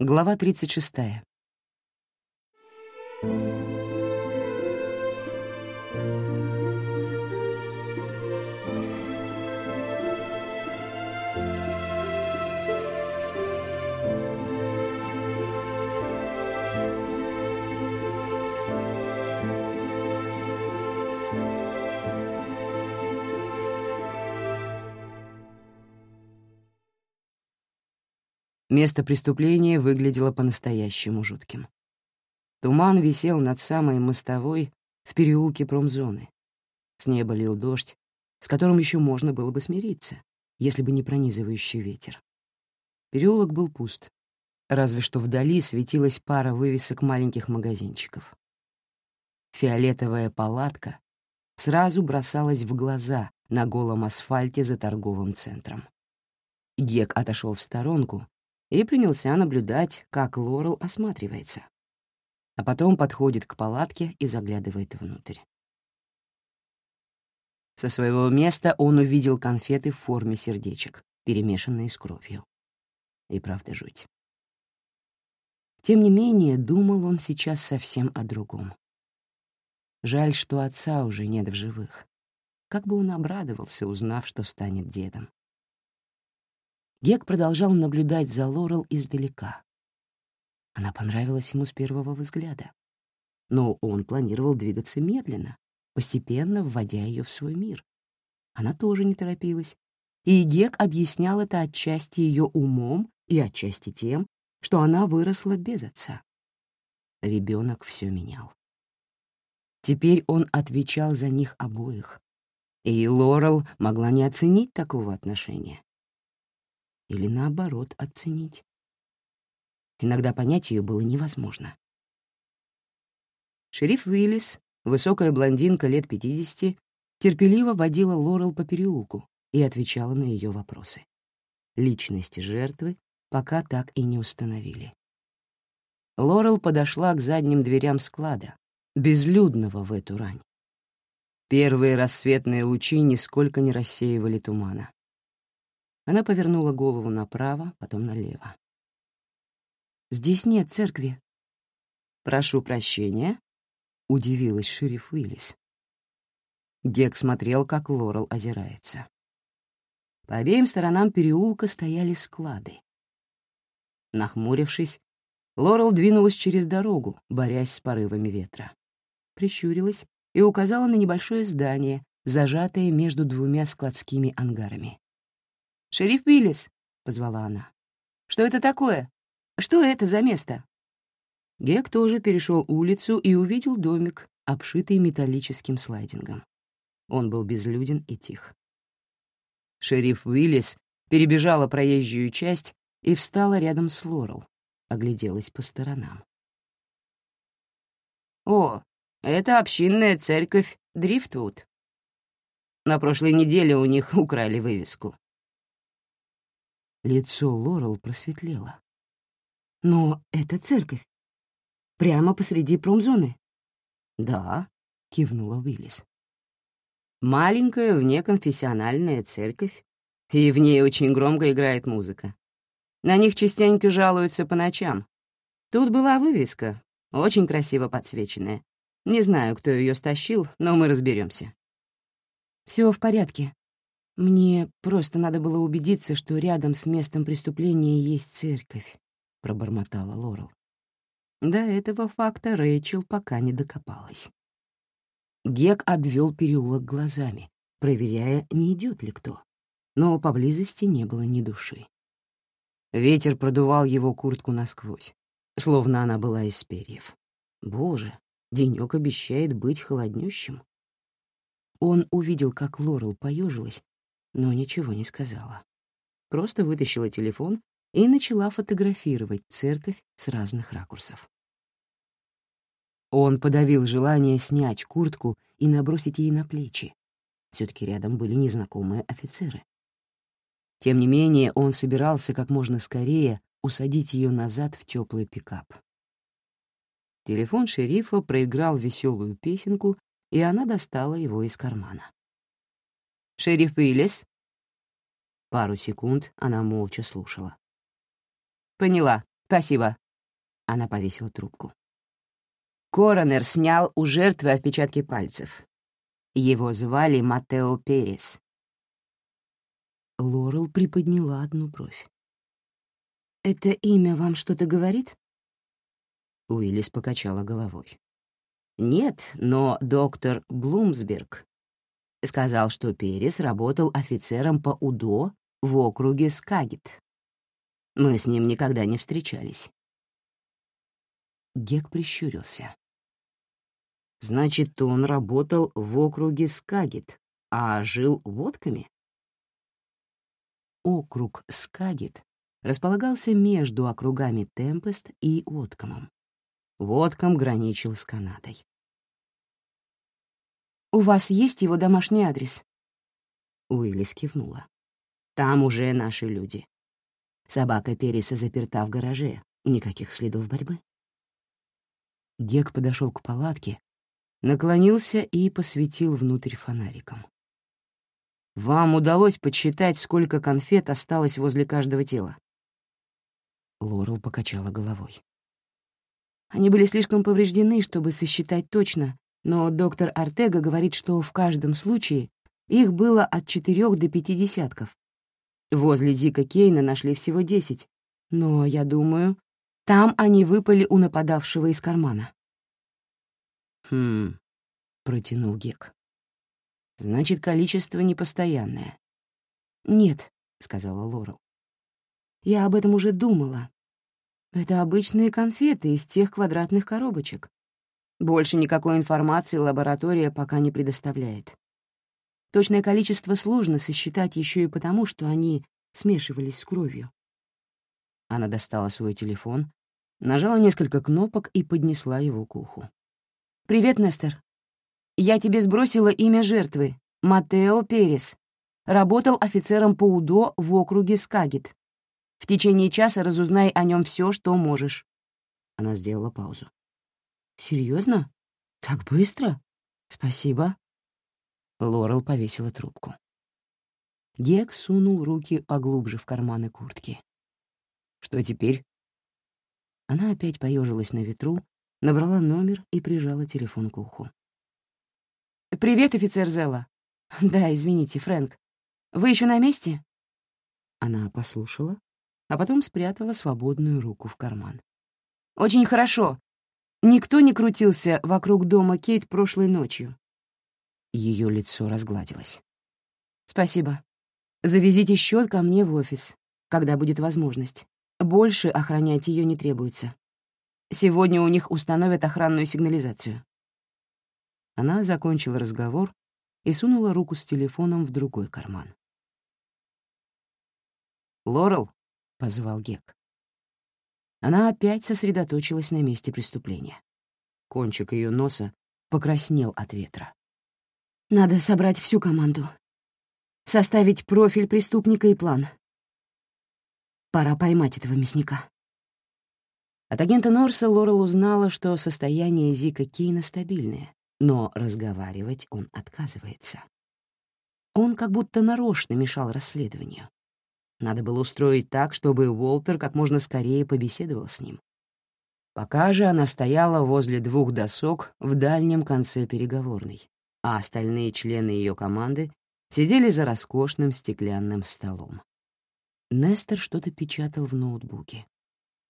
Глава 36. Место преступления выглядело по-настоящему жутким. Туман висел над самой мостовой в переулке промзоны. С неба лил дождь, с которым еще можно было бы смириться, если бы не пронизывающий ветер. Переулок был пуст, разве что вдали светилась пара вывесок маленьких магазинчиков. Фиолетовая палатка сразу бросалась в глаза на голом асфальте за торговым центром. Гек отошел в сторонку и принялся наблюдать, как Лорел осматривается. А потом подходит к палатке и заглядывает внутрь. Со своего места он увидел конфеты в форме сердечек, перемешанные с кровью. И правда жуть. Тем не менее, думал он сейчас совсем о другом. Жаль, что отца уже нет в живых. Как бы он обрадовался, узнав, что станет дедом. Гек продолжал наблюдать за Лорел издалека. Она понравилась ему с первого взгляда. Но он планировал двигаться медленно, постепенно вводя ее в свой мир. Она тоже не торопилась. И Гек объяснял это отчасти ее умом и отчасти тем, что она выросла без отца. Ребенок все менял. Теперь он отвечал за них обоих. И Лорел могла не оценить такого отношения или, наоборот, оценить. Иногда понять ее было невозможно. Шериф Уиллис, высокая блондинка лет 50, терпеливо водила Лорел по переулку и отвечала на ее вопросы. Личность жертвы пока так и не установили. Лорел подошла к задним дверям склада, безлюдного в эту рань. Первые рассветные лучи нисколько не рассеивали тумана. Она повернула голову направо, потом налево. «Здесь нет церкви». «Прошу прощения», — удивилась шериф Уиллис. Гек смотрел, как Лорел озирается. По обеим сторонам переулка стояли склады. Нахмурившись, Лорел двинулась через дорогу, борясь с порывами ветра. Прищурилась и указала на небольшое здание, зажатое между двумя складскими ангарами. «Шериф Уиллис», — позвала она. «Что это такое? Что это за место?» Гек тоже перешел улицу и увидел домик, обшитый металлическим слайдингом. Он был безлюден и тих. Шериф Уиллис перебежала проезжую часть и встала рядом с Лорел, огляделась по сторонам. «О, это общинная церковь Дрифтвуд. На прошлой неделе у них украли вывеску. Лицо Лорел просветлело. «Но это церковь. Прямо посреди промзоны». «Да», — кивнула Уиллис. «Маленькая внеконфессиональная церковь, и в ней очень громко играет музыка. На них частенько жалуются по ночам. Тут была вывеска, очень красиво подсвеченная. Не знаю, кто ее стащил, но мы разберемся. Все в порядке», «Мне просто надо было убедиться, что рядом с местом преступления есть церковь», — пробормотала Лорел. До этого факта Рэйчел пока не докопалась. Гек обвел переулок глазами, проверяя, не идет ли кто, но поблизости не было ни души. Ветер продувал его куртку насквозь, словно она была из перьев. Боже, денек обещает быть холоднющим. Он увидел, как Лорел поежилась но ничего не сказала. Просто вытащила телефон и начала фотографировать церковь с разных ракурсов. Он подавил желание снять куртку и набросить ей на плечи. все таки рядом были незнакомые офицеры. Тем не менее, он собирался как можно скорее усадить ее назад в теплый пикап. Телефон шерифа проиграл веселую песенку, и она достала его из кармана. «Шериф Уиллис?» Пару секунд она молча слушала. «Поняла. «Спасибо». Она повесила трубку. Коронер снял у жертвы отпечатки пальцев. Его звали Матео Перес. Лорел приподняла одну бровь. «Это имя вам что-то говорит?» Уиллис покачала головой. «Нет, но доктор Блумсберг сказал, что Перес работал офицером по УДО в округе Скагит. Мы с ним никогда не встречались». Гек прищурился. «Значит, он работал в округе Скагит, а жил водками?» Округ Скагит располагался между округами Темпест и Откомом. Водком граничил с Канадой. «У вас есть его домашний адрес?» Уиллис кивнула. «Там уже наши люди. Собака Переса заперта в гараже. Никаких следов борьбы». Гек подошел к палатке, наклонился и посветил внутрь фонариком. «Вам удалось подсчитать, сколько конфет осталось возле каждого тела?» Лорел покачала головой. Они были слишком повреждены, чтобы сосчитать точно, но доктор Артега говорит, что в каждом случае их было от четырех до пяти десятков. Возле Зика Кейна нашли всего десять, но, я думаю, там они выпали у нападавшего из кармана. «Хм...» — протянул Гек. «Значит, количество непостоянное». «Нет», — сказала Лорел. «Я об этом уже думала, это обычные конфеты из тех квадратных коробочек. Больше никакой информации лаборатория пока не предоставляет. Точное количество сложно сосчитать еще и потому, что они смешивались с кровью. Она достала свой телефон, нажала несколько кнопок и поднесла его к уху. «Привет, Нестер. Я тебе сбросила имя жертвы — Матео Перес. Работал офицером по УДО в округе Скагит. В течение часа разузнай о нем все, что можешь». Она сделала паузу. Серьезно? Так быстро? Спасибо». Лорел повесила трубку. Гек сунул руки поглубже в карманы куртки. «Что теперь?» Она опять поежилась на ветру, набрала номер и прижала телефон к уху. «Привет, офицер Зелла. Да, извините, Фрэнк. Вы еще на месте?» Она послушала, а потом спрятала свободную руку в карман. «Очень хорошо. Никто не крутился вокруг дома Кейт прошлой ночью». Ее лицо разгладилось. «Спасибо. Завезите счет ко мне в офис, когда будет возможность. Больше охранять ее не требуется. Сегодня у них установят охранную сигнализацию». Она закончила разговор и сунула руку с телефоном в другой карман. «Лорел, — позвал Гек. Она опять сосредоточилась на месте преступления. Кончик ее носа покраснел от ветра. «Надо собрать всю команду. Составить профиль преступника и план. Пора поймать этого мясника». От агента Норса Лорел узнала, что состояние Зика Кейна стабильное, но разговаривать он отказывается. Он как будто нарочно мешал расследованию. Надо было устроить так, чтобы Уолтер как можно скорее побеседовал с ним. Пока же она стояла возле двух досок в дальнем конце переговорной, а остальные члены ее команды сидели за роскошным стеклянным столом. Нестер что-то печатал в ноутбуке.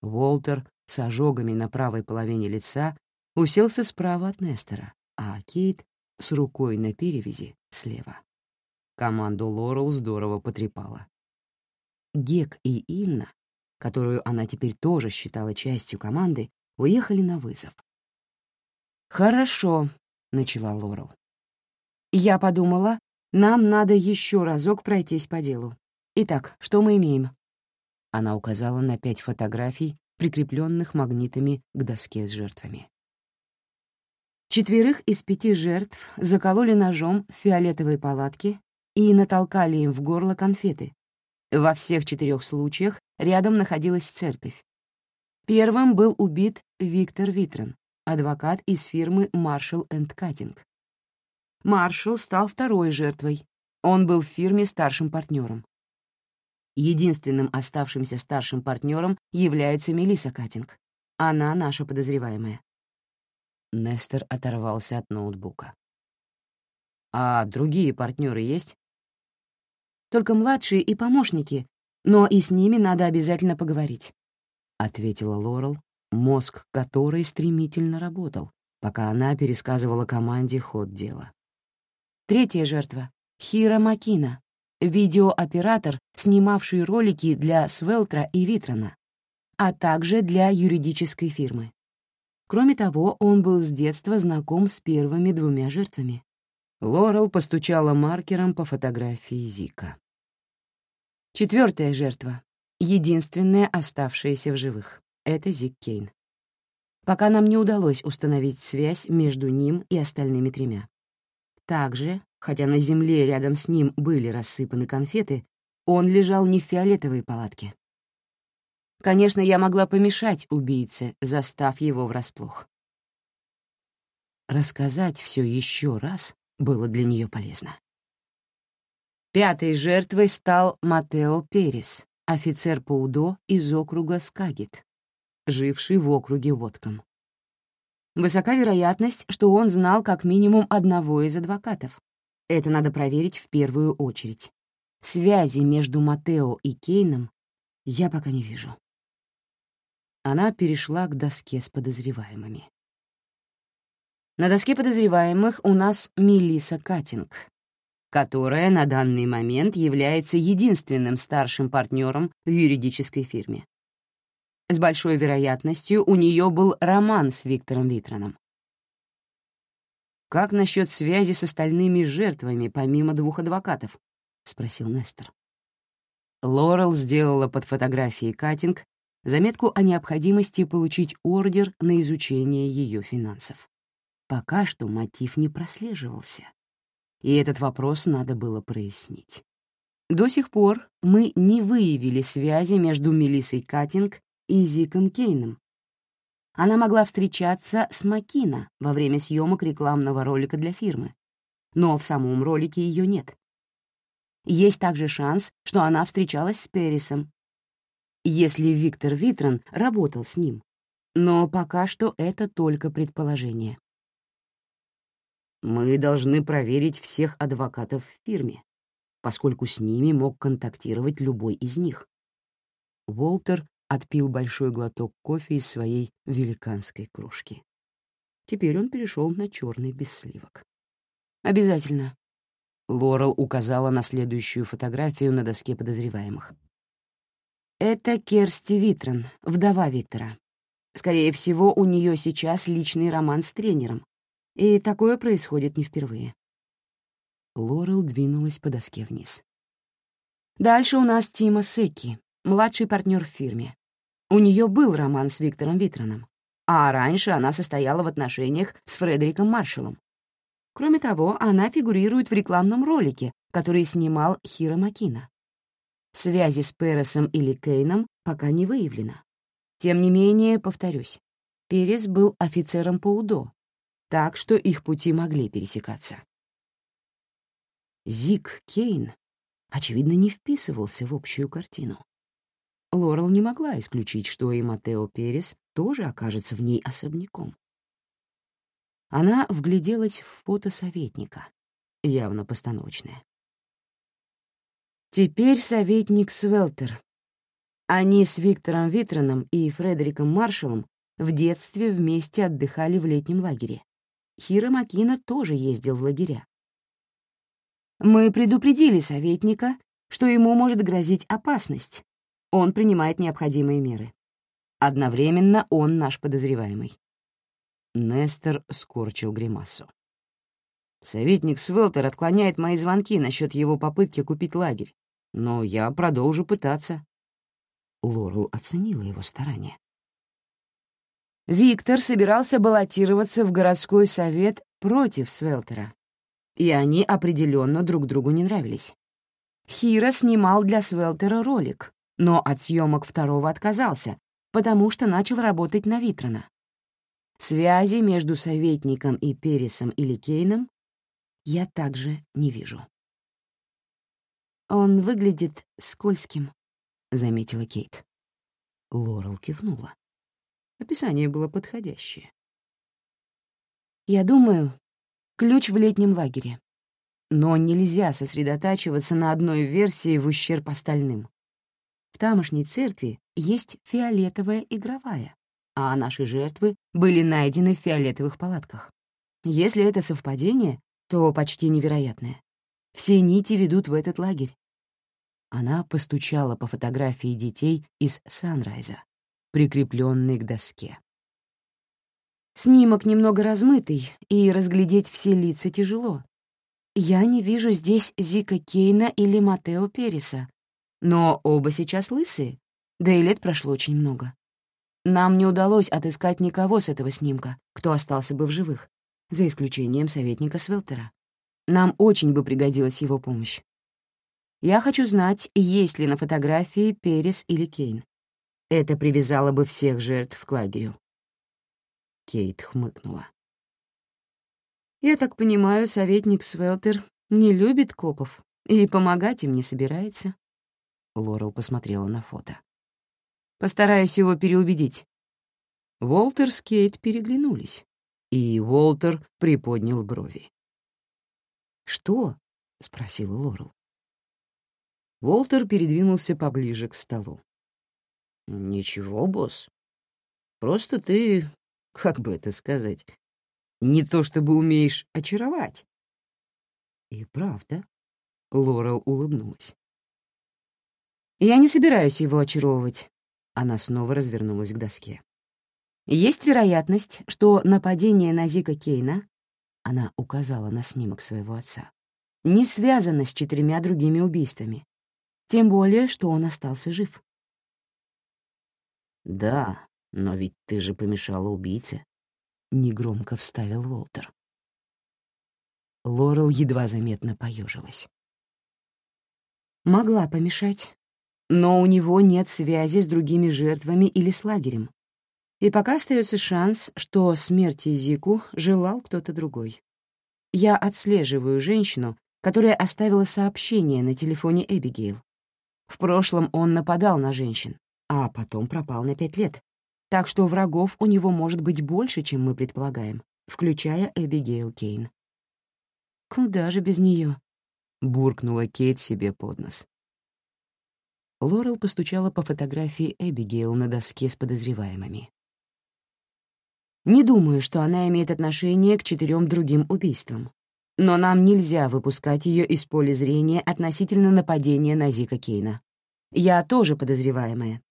Уолтер с ожогами на правой половине лица уселся справа от Нестера, а Кейт с рукой на перевязи слева. Команду Лорел здорово потрепала. Гек и Инна, которую она теперь тоже считала частью команды, уехали на вызов. «Хорошо», — начала Лорел. «Я подумала, нам надо еще разок пройтись по делу. Итак, что мы имеем?» Она указала на пять фотографий, прикрепленных магнитами к доске с жертвами. Четверых из пяти жертв закололи ножом в фиолетовой палатке и натолкали им в горло конфеты, во всех четырех случаях рядом находилась церковь. Первым был убит Виктор Витрен, адвокат из фирмы Marshall Cutting. Маршалл стал второй жертвой. Он был в фирме старшим партнером. Единственным оставшимся старшим партнером является Мелисса Катинг. Она наша подозреваемая. Нестер оторвался от ноутбука. «А другие партнеры есть?» «Только младшие и помощники, но и с ними надо обязательно поговорить», — ответила Лорел, мозг которой стремительно работал, пока она пересказывала команде ход дела. Третья жертва — Хира Макина, видеооператор, снимавший ролики для Свелтра и Витрона, а также для юридической фирмы. Кроме того, он был с детства знаком с первыми двумя жертвами. Лорел постучала маркером по фотографии Зика. Четвертая жертва, единственная оставшаяся в живых, — это Зик Кейн. Пока нам не удалось установить связь между ним и остальными тремя. Также, хотя на земле рядом с ним были рассыпаны конфеты, он лежал не в фиолетовой палатке. Конечно, я могла помешать убийце, застав его врасплох. Рассказать все еще раз было для нее полезно. Пятой жертвой стал Матео Перес, офицер по УДО из округа Скагит, живший в округе Вотком. Высока вероятность, что он знал как минимум одного из адвокатов. Это надо проверить в первую очередь. Связи между Матео и Кейном я пока не вижу. Она перешла к доске с подозреваемыми. На доске подозреваемых у нас Мелиса Катинг, которая на данный момент является единственным старшим партнером в юридической фирме. С большой вероятностью у нее был роман с Виктором Витроном. «Как насчет связи с остальными жертвами, помимо двух адвокатов?» — спросил Нестор. Лорел сделала под фотографией Катинг заметку о необходимости получить ордер на изучение ее финансов. Пока что мотив не прослеживался, и этот вопрос надо было прояснить. До сих пор мы не выявили связи между Мелиссой Катинг и Зиком Кейном. Она могла встречаться с Макина во время съемок рекламного ролика для фирмы, но в самом ролике ее нет. Есть также шанс, что она встречалась с Перрисом, если Виктор Витрон работал с ним. Но пока что это только предположение. Мы должны проверить всех адвокатов в фирме, поскольку с ними мог контактировать любой из них. Уолтер отпил большой глоток кофе из своей великанской кружки. Теперь он перешел на черный без сливок. «Обязательно». Лорел указала на следующую фотографию на доске подозреваемых. «Это Керсти Витрон, вдова Виктора. Скорее всего, у нее сейчас личный роман с тренером, и такое происходит не впервые». Лорел двинулась по доске вниз. Дальше у нас Тима Секи, младший партнер в фирме. У нее был роман с Виктором Витроном, а раньше она состояла в отношениях с Фредериком Маршалом. Кроме того, она фигурирует в рекламном ролике, который снимал Хиро Макина. Связи с Пересом или Кейном пока не выявлено. Тем не менее, повторюсь, Перес был офицером по УДО, так что их пути могли пересекаться. Зик Кейн, очевидно, не вписывался в общую картину. Лорел не могла исключить, что и Матео Перес тоже окажется в ней особняком. Она вгляделась в фото советника, явно постановочное. Теперь советник Свелтер. Они с Виктором Витроном и Фредериком Маршалом в детстве вместе отдыхали в летнем лагере. Хиро Макина тоже ездил в лагеря. Мы предупредили советника, что ему может грозить опасность, он принимает необходимые меры. Одновременно он наш подозреваемый. Нестер скорчил гримасу. Советник Свелтер отклоняет мои звонки насчет его попытки купить лагерь, но я продолжу пытаться. Лорел оценила его старания. Виктор собирался баллотироваться в городской совет против Свелтера, и они определенно друг другу не нравились. Хира снимал для Свелтера ролик, но от съемок второго отказался, потому что начал работать на Витрона. Связи между советником и Пересом или Кейном я также не вижу. Он выглядит скользким, — заметила Кейт. Лорел кивнула. Описание было подходящее. «Я думаю, ключ в летнем лагере. Но нельзя сосредотачиваться на одной версии в ущерб остальным. В тамошней церкви есть фиолетовая игровая, а наши жертвы были найдены в фиолетовых палатках. Если это совпадение, то почти невероятное. Все нити ведут в этот лагерь. Она постучала по фотографии детей из Санрайза, прикрепленной к доске. Снимок немного размытый, и разглядеть все лица тяжело. Я не вижу здесь Зика Кейна или Матео Переса, но оба сейчас лысые, да и лет прошло очень много. Нам не удалось отыскать никого с этого снимка, кто остался бы в живых, за исключением советника Свелтера. Нам очень бы пригодилась его помощь. Я хочу знать, есть ли на фотографии Перес или Кейн. Это привязало бы всех жертв к лагерю. Кейт хмыкнула. «Я так понимаю, советник Свелтер не любит копов и помогать им не собирается?» Лорел посмотрела на фото. «Постараюсь его переубедить». Волтер с Кейт переглянулись, и Волтер приподнял брови. «Что?» — спросила Лорел. Волтер передвинулся поближе к столу. «Ничего, босс. Просто ты, как бы это сказать, не то чтобы умеешь очаровать». «И правда?» — Лорел улыбнулась. «Я не собираюсь его очаровывать». Она снова развернулась к доске. «Есть вероятность, что нападение на Зика Кейна она указала на снимок своего отца, не связана с четырьмя другими убийствами, тем более, что он остался жив. «Да, но ведь ты же помешала убийце», — негромко вставил Волтер. Лорел едва заметно поежилась. «Могла помешать, но у него нет связи с другими жертвами или с лагерем, и пока остается шанс, что смерти Зику желал кто-то другой. Я отслеживаю женщину, которая оставила сообщение на телефоне Эбигейл. В прошлом он нападал на женщин, а потом пропал на пять лет. Так что врагов у него может быть больше, чем мы предполагаем, включая Эбигейл Кейн. «Куда же без нее? буркнула Кейт себе под нос. Лорел постучала по фотографии Эбигейл на доске с подозреваемыми. Не думаю, что она имеет отношение к четырем другим убийствам. Но нам нельзя выпускать ее из поля зрения относительно нападения на Зика Кейна. Я тоже подозреваемая.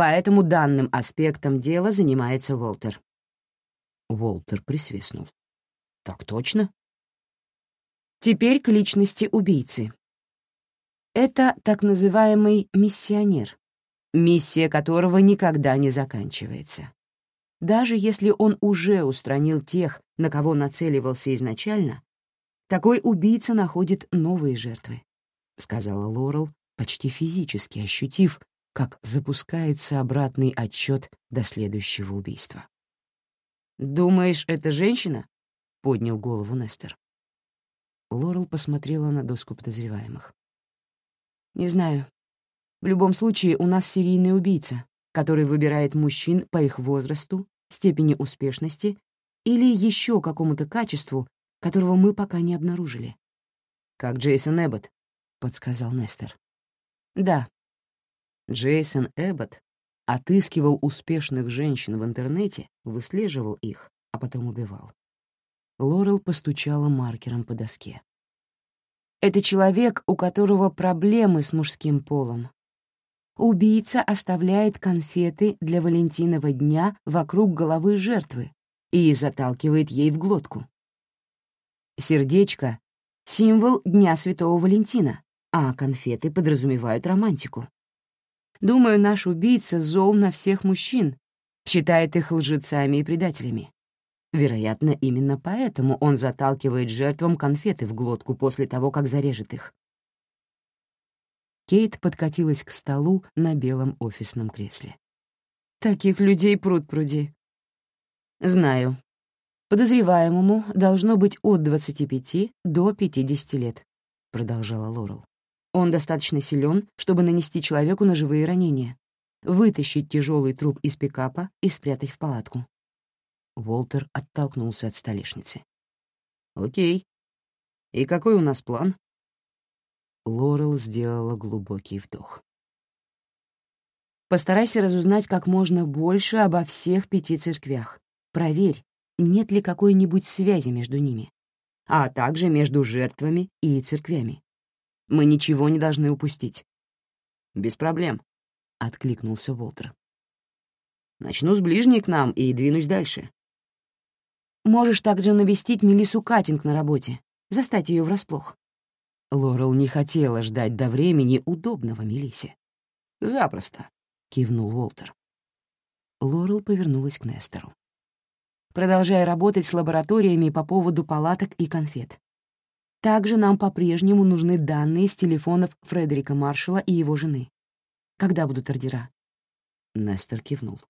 Поэтому данным аспектом дела занимается Волтер. Волтер присвистнул. «Так точно?» Теперь к личности убийцы. Это так называемый миссионер, миссия которого никогда не заканчивается. Даже если он уже устранил тех, на кого нацеливался изначально, такой убийца находит новые жертвы, — сказала Лорел, почти физически ощутив, как запускается обратный отчет до следующего убийства. «Думаешь, это женщина?» — поднял голову Нестер. Лорел посмотрела на доску подозреваемых. «Не знаю. В любом случае, у нас серийный убийца, который выбирает мужчин по их возрасту, степени успешности или еще какому-то качеству, которого мы пока не обнаружили. «Как Джейсон Эббот», — подсказал Нестер. «Да». Джейсон Эббот отыскивал успешных женщин в интернете, выслеживал их, а потом убивал. Лорел постучала маркером по доске. «Это человек, у которого проблемы с мужским полом, убийца оставляет конфеты для Валентинова дня вокруг головы жертвы и заталкивает ей в глотку. Сердечко — символ Дня Святого Валентина, а конфеты подразумевают романтику. Думаю, наш убийца зол на всех мужчин, считает их лжецами и предателями. Вероятно, именно поэтому он заталкивает жертвам конфеты в глотку после того, как зарежет их. Кейт подкатилась к столу на белом офисном кресле. «Таких людей пруд-пруди». «Знаю. Подозреваемому должно быть от 25 до 50 лет», — продолжала Лорел. Он достаточно силен, чтобы нанести человеку ножевые ранения, вытащить тяжелый труп из пикапа и спрятать в палатку. Уолтер оттолкнулся от столешницы. «Окей. И какой у нас план?» Лорел сделала глубокий вдох. «Постарайся разузнать как можно больше обо всех пяти церквях. Проверь, нет ли какой-нибудь связи между ними, а также между жертвами и церквями. Мы ничего не должны упустить». «Без проблем», — откликнулся Волтер. «Начну с ближней к нам и двинусь дальше. Можешь также навестить Мелису Катинг на работе, застать ее врасплох. Лорел не хотела ждать до времени удобного Мелисе. «Запросто», — кивнул Уолтер. Лорел повернулась к Нестору. «Продолжай работать с лабораториями по поводу палаток и конфет. Также нам по-прежнему нужны данные с телефонов Фредерика Маршалла и его жены. Когда будут ордера?» Нестор кивнул.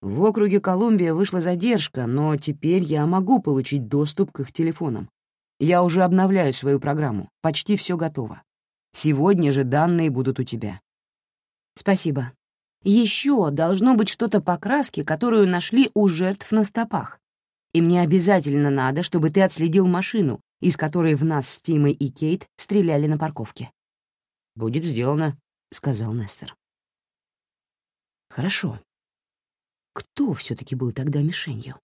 В округе Колумбия вышла задержка, но теперь я могу получить доступ к их телефонам. Я уже обновляю свою программу, почти все готово. Сегодня же данные будут у тебя. Спасибо. Еще должно быть что-то по краске, которую нашли у жертв на стопах. И мне обязательно надо, чтобы ты отследил машину, из которой в нас с Тимой и Кейт стреляли на парковке. «Будет сделано», — сказал Нестер. «Хорошо. Кто все-таки был тогда мишенью?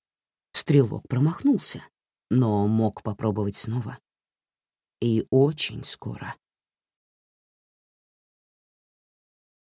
Стрелок промахнулся, но мог попробовать снова. И очень скоро.